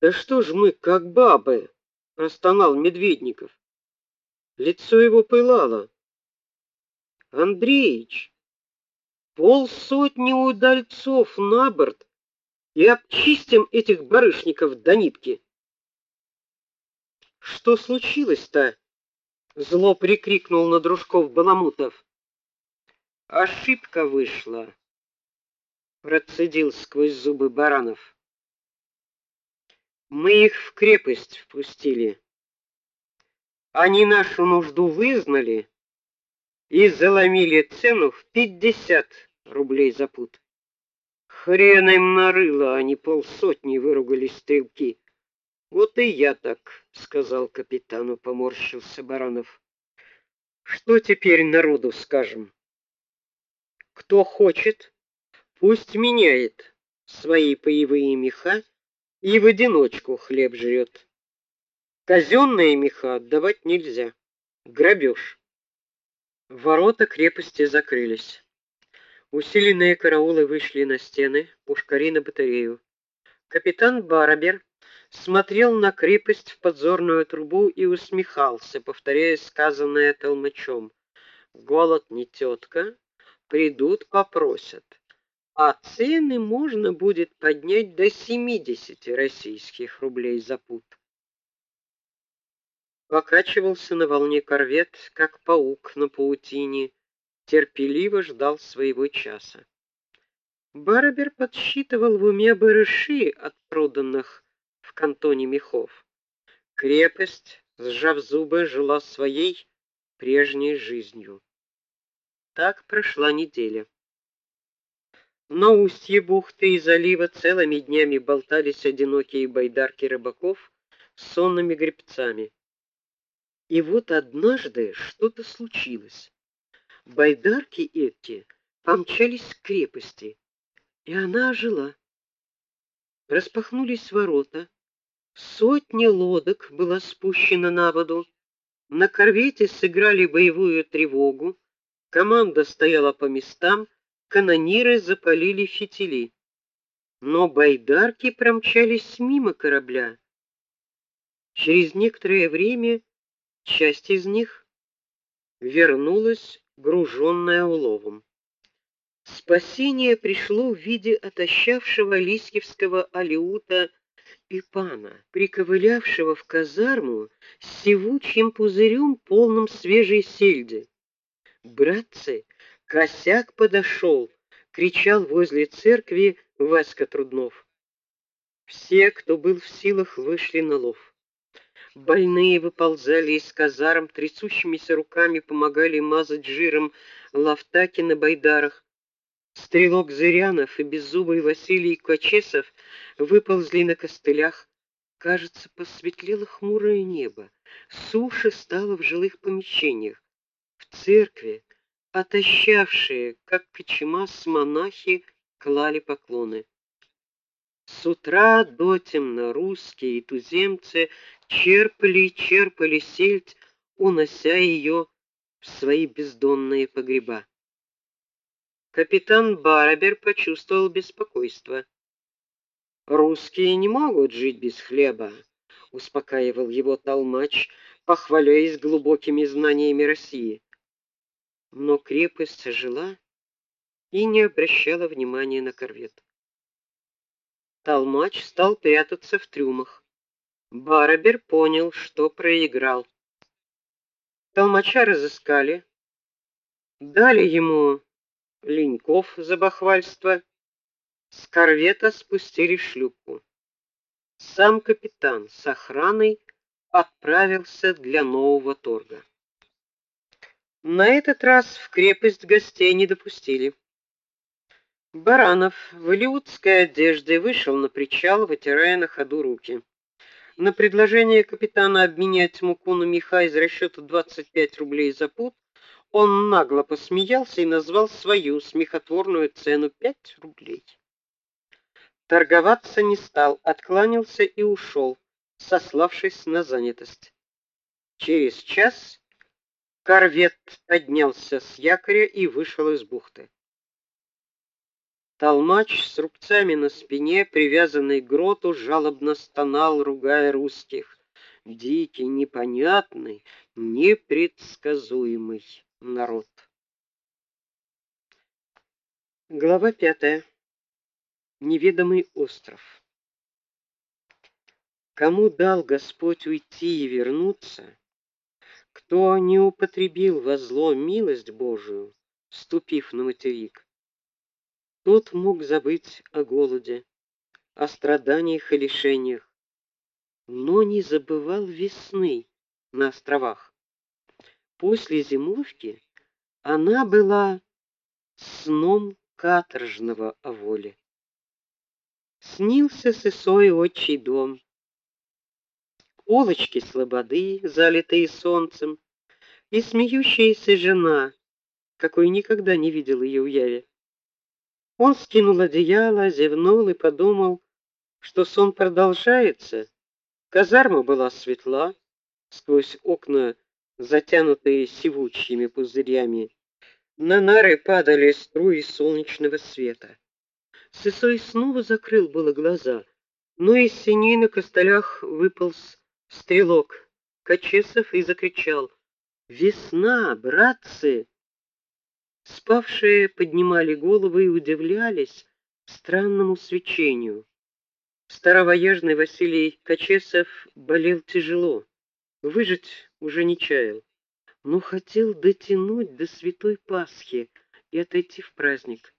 Да что ж мы как бабы, простонал Медведников. Лицо его пылало. Андреич, полсотни удальцов на борт и обчистим этих барышников до нитки. Что случилось-то? зло прикрикнул на дружков Баламутов. Ошибка вышла, процедил сквозь зубы Баранов. Мы их в крепость впустили. Они нашу нужду вызнали и заломили цену в пятьдесят рублей за пуд. Хрен им нарыло, они полсотни выругались стрелки. Вот и я так, сказал капитану, поморщился Баранов. Что теперь народу скажем? Кто хочет, пусть меняет свои поевые меха и в одиночку хлеб жрет. Казенные меха отдавать нельзя. Грабеж. Ворота крепости закрылись. Усиленные караулы вышли на стены, пушкари на батарею. Капитан Барабер смотрел на крепость в подзорную трубу и усмехался, повторяя сказанное толмачом. Голод не тетка, придут, попросят. А цены можно будет поднять до 70 российских рублей за пуд. Покачивался на волне корвет, как паук на паутине, терпеливо ждал своего часа. Барабер подсчитывал в уме барыши от проданных в кантоне мехов. Крепость, сжав зубы, жила своей прежней жизнью. Так прошла неделя. На устье бухты и залива целыми днями болтались одинокие байдарки рыбаков с сонными гребцами. И вот однажды что-то случилось. Байдарки эти помчались к крепости, и она ожила. Распахнулись ворота, сотни лодок было спущено на воду. На корвете сыграли боевую тревогу. Команда стояла по местам, канониры запалили фитили. Но байдарки промчались мимо корабля. Через некоторое время часть из них вернулась груженная уловом. Спасение пришло в виде отощавшего лискивского алиута Ипана, приковылявшего в казарму с сивучим пузырем, полным свежей сельди. Братцы, косяк подошел, кричал возле церкви Васька Труднов. Все, кто был в силах, вышли на лов. Больные выползали из казарм, трясущимися руками помогали мазать жиром лавтаки на байдарах. Стрелок Зырянов и беззубый Василий Кочесов выползли на костылях. Кажется, посветлело хмурое небо. Суше стало в жилых помещениях. В церкви отощавшие, как кочемас монахи, клали поклоны. С утра до темно русские и туземцы черпали и черпали сельдь, унося ее в свои бездонные погреба. Капитан Барабер почувствовал беспокойство. Русские не могут жить без хлеба, успокаивал его толмач, похваляясь глубокими знаниями России. Но крепость жила и не обращала внимания на корвет. Толмач стал прятаться в трюмах. Барабер понял, что проиграл. Толмача разыскали, дали ему леньков за бахвальство, с корвета спустили шлюпку. Сам капитан с охраной отправился для нового торга. На этот раз в крепость гостей не допустили. Баранов в илиутской одежде вышел на причал, вытирая на ходу руки. На предложение капитана обменять муку на меха из расчета 25 рублей за пуд он нагло посмеялся и назвал свою смехотворную цену 5 рублей. Торговаться не стал, откланялся и ушел, сославшись на занятость. Через час корвет поднялся с якоря и вышел из бухты. Толмач с рубцами на спине, привязанный к гроту, жалобно стонал, ругая русских. Дикий, непонятный, непредсказуемый народ. Глава пятая. Неведомый остров. Кому дал Господь уйти и вернуться, кто не употребил во зло милость Божию, ступив на материк, тот мог забыть о голоде, о страданиях и лишениях, но не забывал весны на островах. После зимовки она была сном каторжного о воле. Снился сысой отчий дом, улочки слободы, залитые солнцем, и смеющаяся жена, какой никогда не видел ее в яве. Он скинул одеяло, зевнул и подумал, что сон продолжается. Казарма была светла, сквозь окна, затянутые сивучими пузырями, на нары падали струи солнечного света. Сысой снова закрыл было глаза, но из синей на костылях выполз стрелок Качесов и закричал: "Весна, братцы!" Спавшие поднимали головы и удивлялись странному свечению. Старовоежный Василий Качесов болел тяжело, выжить уже не чаял, но хотел дотянуть до святой Пасхи и отойти в праздник.